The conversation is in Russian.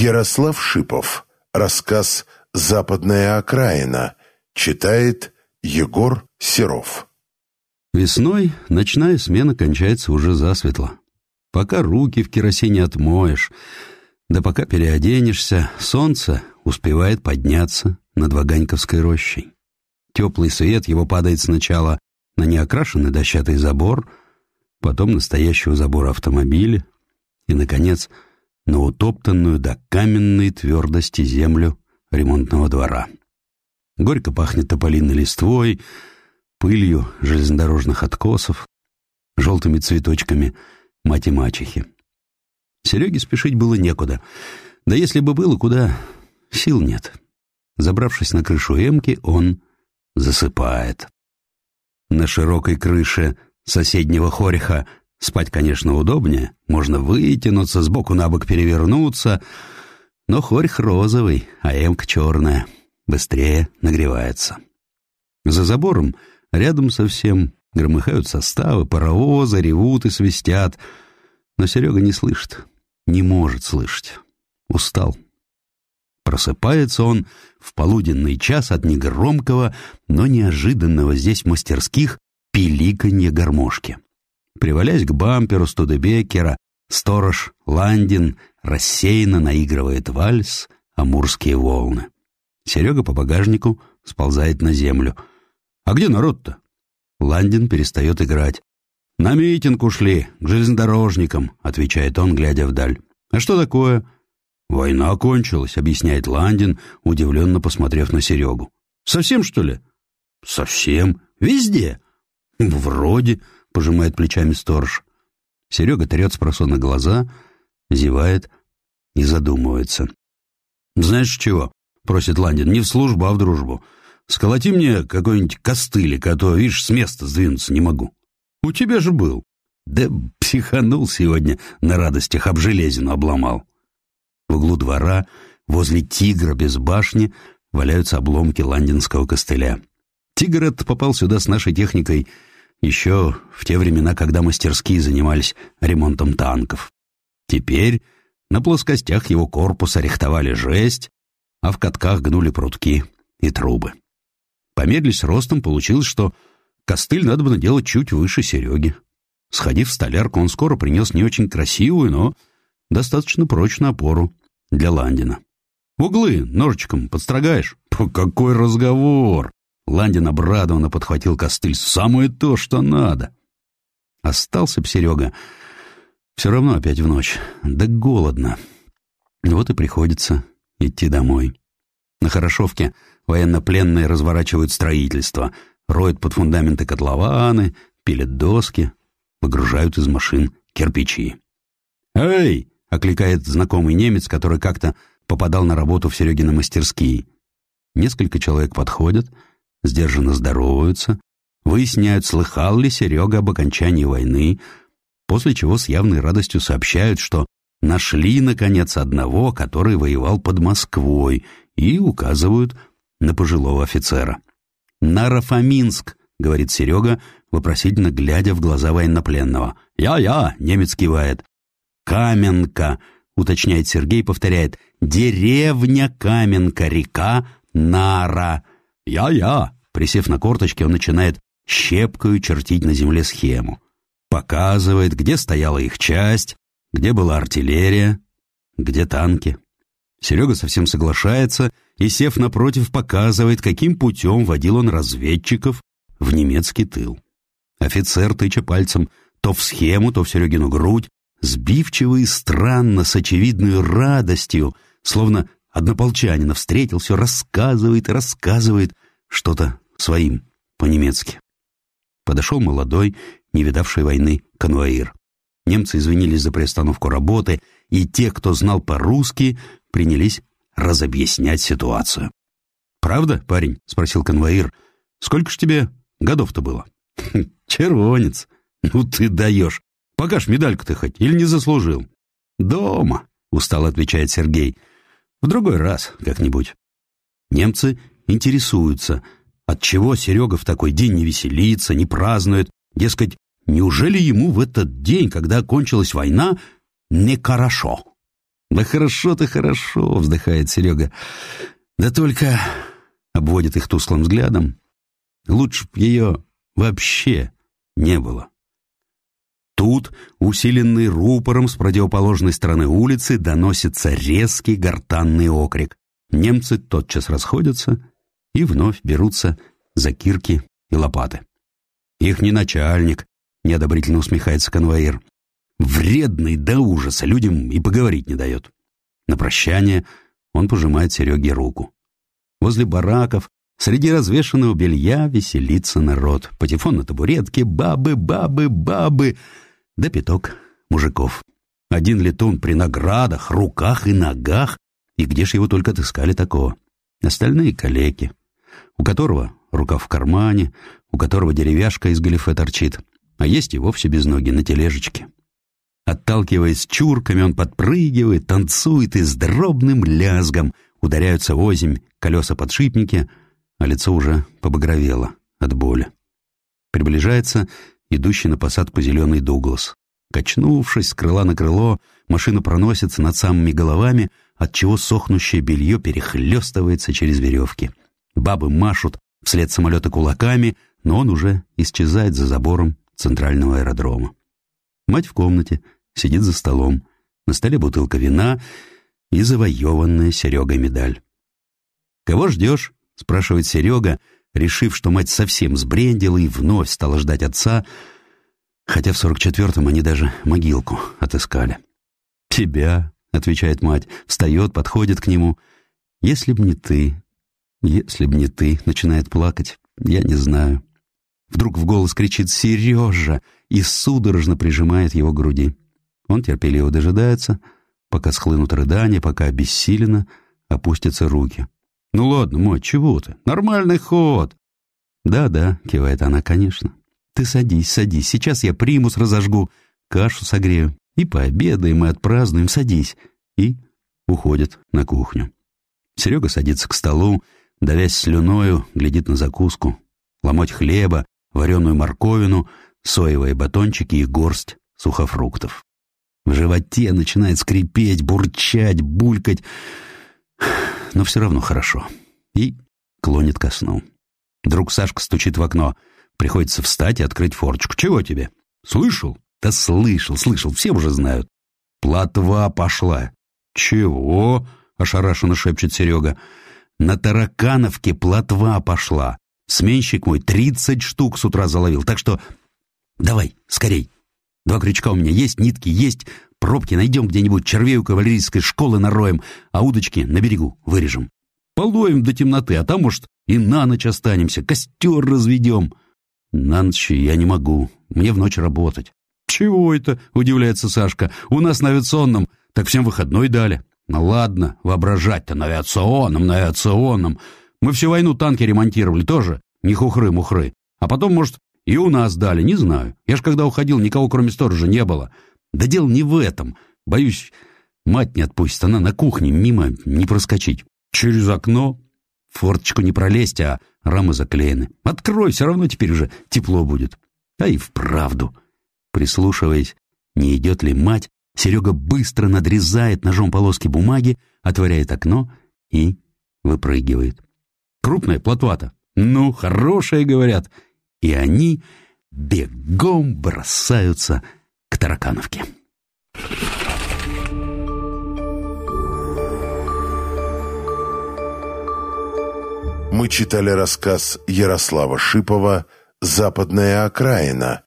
Ярослав Шипов. Рассказ «Западная окраина». Читает Егор Серов. Весной ночная смена кончается уже засветло. Пока руки в керосине отмоешь, да пока переоденешься, солнце успевает подняться над Ваганьковской рощей. Теплый свет его падает сначала на неокрашенный дощатый забор, потом настоящего забора автомобиля и, наконец, на утоптанную до каменной твердости землю ремонтного двора. Горько пахнет тополиной листвой, пылью железнодорожных откосов, желтыми цветочками мать-мачехи. Сереге спешить было некуда. Да если бы было куда, сил нет. Забравшись на крышу эмки, он засыпает. На широкой крыше соседнего хореха спать, конечно, удобнее. Можно вытянуться, сбоку на бок перевернуться. Но хорьх розовый, а эмка черная. Быстрее нагревается. За забором, рядом совсем, громыхают составы, паровозы, ревут и свистят. Но Серега не слышит, не может слышать. Устал. Просыпается он в полуденный час от негромкого, но неожиданного здесь мастерских пиликанья гармошки. Привалясь к бамперу Студебекера, сторож Ландин рассеянно наигрывает вальс «Амурские волны». Серега по багажнику сползает на землю. «А где народ-то?» Ландин перестает играть. «На митинг ушли, к железнодорожникам», — отвечает он, глядя вдаль. «А что такое?» «Война кончилась», — объясняет Ландин, удивленно посмотрев на Серегу. «Совсем, что ли?» «Совсем. Везде». «Вроде», — пожимает плечами сторож. Серега трет с просона глаза, зевает и задумывается. «Знаешь чего?» — просит Ландин. «Не в службу, а в дружбу. Сколоти мне какой-нибудь костылик, а то, видишь, с места сдвинуться не могу. У тебя же был». «Да психанул сегодня на радостях, об железину обломал». В углу двора, возле тигра без башни, валяются обломки ландинского костыля. Тигр этот попал сюда с нашей техникой еще в те времена, когда мастерские занимались ремонтом танков. Теперь на плоскостях его корпуса рихтовали жесть, а в катках гнули прутки и трубы. Помедлись ростом, получилось, что костыль надо бы делать чуть выше Сереги. Сходив в столярку, он скоро принес не очень красивую, но достаточно прочную опору для Ландина. «Углы ножичком подстрогаешь?» «Какой разговор!» Ландин обрадованно подхватил костыль. «Самое то, что надо!» Остался б Серега. Все равно опять в ночь. Да голодно. Вот и приходится идти домой. На Хорошовке военнопленные разворачивают строительство, роют под фундаменты котлованы, пилят доски, выгружают из машин кирпичи. «Эй!» — окликает знакомый немец, который как-то попадал на работу в Серегины мастерские. Несколько человек подходят, сдержанно здороваются, выясняют, слыхал ли Серега об окончании войны, после чего с явной радостью сообщают, что нашли, наконец, одного, который воевал под Москвой, и указывают на пожилого офицера. «Нарафаминск», — говорит Серега, вопросительно глядя в глаза военнопленного. «Я-я», — немец кивает. Каменка, уточняет Сергей, повторяет. Деревня Каменка, река Нара. Я-я. Присев на корточки, он начинает щепкою чертить на земле схему. Показывает, где стояла их часть, где была артиллерия, где танки. Серега совсем соглашается и, сев напротив, показывает, каким путем водил он разведчиков в немецкий тыл. Офицер, тыча пальцем то в схему, то в Серегину грудь, сбивчиво и странно, с очевидной радостью, словно однополчанина встретил, все рассказывает и рассказывает что-то своим по-немецки. Подошел молодой, не видавший войны, конвоир. Немцы извинились за приостановку работы, и те, кто знал по-русски, принялись разобъяснять ситуацию. «Правда, парень?» — спросил конвоир. «Сколько ж тебе годов-то было?» «Червонец. Ну ты даешь. Покаж медальку ты хоть, или не заслужил?» «Дома», — устало отвечает Сергей. «В другой раз как-нибудь». Немцы интересуются, отчего Серега в такой день не веселится, не празднует. Дескать, неужели ему в этот день, когда окончилась война, нехорошо? «Да хорошо-то хорошо», — вздыхает Серега. «Да только...» — обводит их тусклым взглядом. «Лучше б ее вообще не было». Тут, усиленный рупором с противоположной стороны улицы, доносится резкий гортанный окрик. Немцы тотчас расходятся и вновь берутся за кирки и лопаты. «Их не начальник», — неодобрительно усмехается конвоир. «Вредный до ужаса, людям и поговорить не дает». На прощание он пожимает Сереге руку. Возле бараков, среди развешанного белья, веселится народ. Патефон на табуретке, бабы, бабы, бабы — да пяток мужиков. Один летун при наградах, руках и ногах, и где ж его только отыскали такого? Остальные калеки, у которого рука в кармане, у которого деревяшка из галифе торчит, а есть и вовсе без ноги на тележечке. Отталкиваясь чурками, он подпрыгивает, танцует и с дробным лязгом ударяются в колеса-подшипники, а лицо уже побагровело от боли. Приближается идущий на посадку зеленый Дуглас. Качнувшись с крыла на крыло, машина проносится над самыми головами, отчего сохнущее белье перехлестывается через веревки. Бабы машут вслед самолета кулаками, но он уже исчезает за забором центрального аэродрома. Мать в комнате, сидит за столом. На столе бутылка вина и завоеванная Серегой медаль. «Кого ждешь?» — спрашивает Серега, решив, что мать совсем сбрендила и вновь стала ждать отца, хотя в сорок четвертом они даже могилку отыскали. «Тебя», — отвечает мать, встает, подходит к нему. «Если б не ты, если б не ты», — начинает плакать, «я не знаю». Вдруг в голос кричит «Сережа!» и судорожно прижимает его к груди. Он терпеливо дожидается, пока схлынут рыдания, пока обессиленно опустятся руки. «Ну ладно, мать, чего ты? Нормальный ход!» «Да-да», — кивает она, — «конечно. Ты садись, садись, сейчас я примус разожгу, кашу согрею, и пообедаем, и отпразднуем, садись». И уходит на кухню. Серега садится к столу, давясь слюною, глядит на закуску. Ломоть хлеба, вареную морковину, соевые батончики и горсть сухофруктов. В животе начинает скрипеть, бурчать, булькать но все равно хорошо. И клонит ко сну. Вдруг Сашка стучит в окно. Приходится встать и открыть форчку. «Чего тебе?» «Слышал?» «Да слышал, слышал, все уже знают». «Плотва пошла». «Чего?» — ошарашенно шепчет Серега. «На Таракановке плотва пошла. Сменщик мой тридцать штук с утра заловил, так что давай, скорей. Два крючка у меня есть, нитки есть, Пробки найдем где-нибудь, червей у кавалерийской школы нароем, а удочки на берегу вырежем. Половим до темноты, а там, может, и на ночь останемся, костер разведем. На ночь я не могу, мне в ночь работать. Чего это, удивляется Сашка, у нас на авиационном, так всем выходной дали. Ну ладно, воображать-то на авиационном, на авиационном. Мы всю войну танки ремонтировали тоже, не хухры-мухры. А потом, может, и у нас дали, не знаю. Я ж когда уходил, никого кроме сторожа не было. Да дело не в этом. Боюсь, мать не отпустит, она на кухне мимо не проскочить. Через окно форточку не пролезть, а рамы заклеены. Открой, все равно теперь уже тепло будет. А и вправду. Прислушиваясь, не идет ли мать, Серега быстро надрезает ножом полоски бумаги, отворяет окно и выпрыгивает. Крупная плотва-то. Ну, хорошая, говорят. И они бегом бросаются к Таракановке. Мы читали рассказ Ярослава Шипова «Западная окраина»,